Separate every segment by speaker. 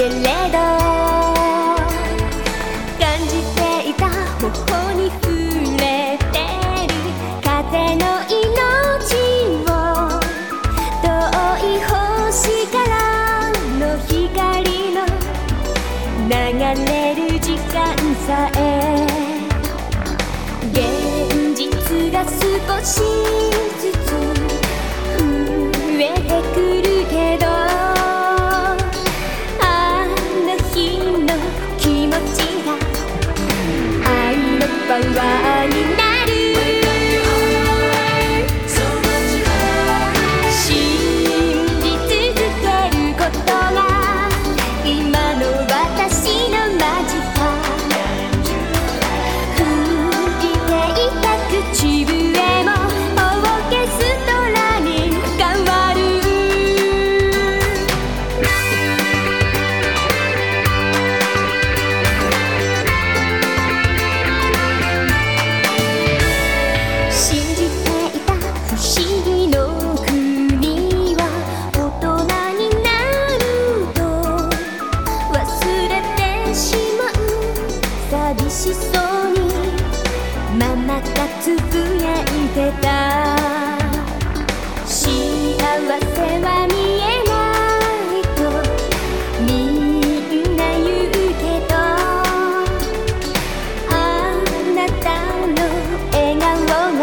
Speaker 1: けれど感じていた頬に触れてる風の命を遠い星からの光の流れる時間さえ現実が少し寂しそうにママがつぶやいてた。幸せは見えないとみんな言うけど。あなたの笑顔が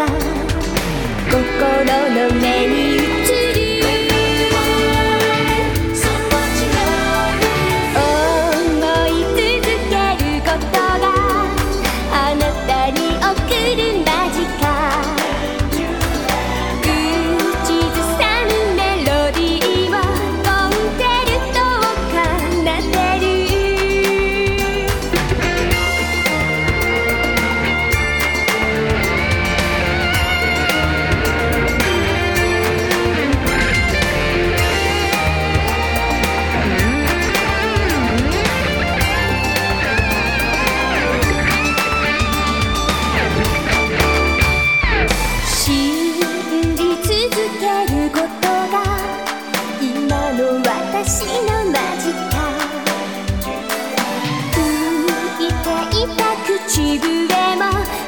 Speaker 1: 心の目にいた唇も